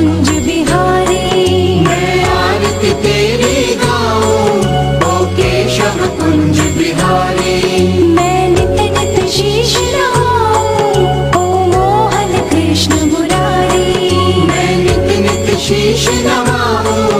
कुंज बिहारी। मैं आरती तेरी गाऊं ओ केशव कुंज बिहारी। मैं नित नित शीश नहाऊं ओ मोहन कृष्ण मुरारी। मैं नित नित शीश नमाऊं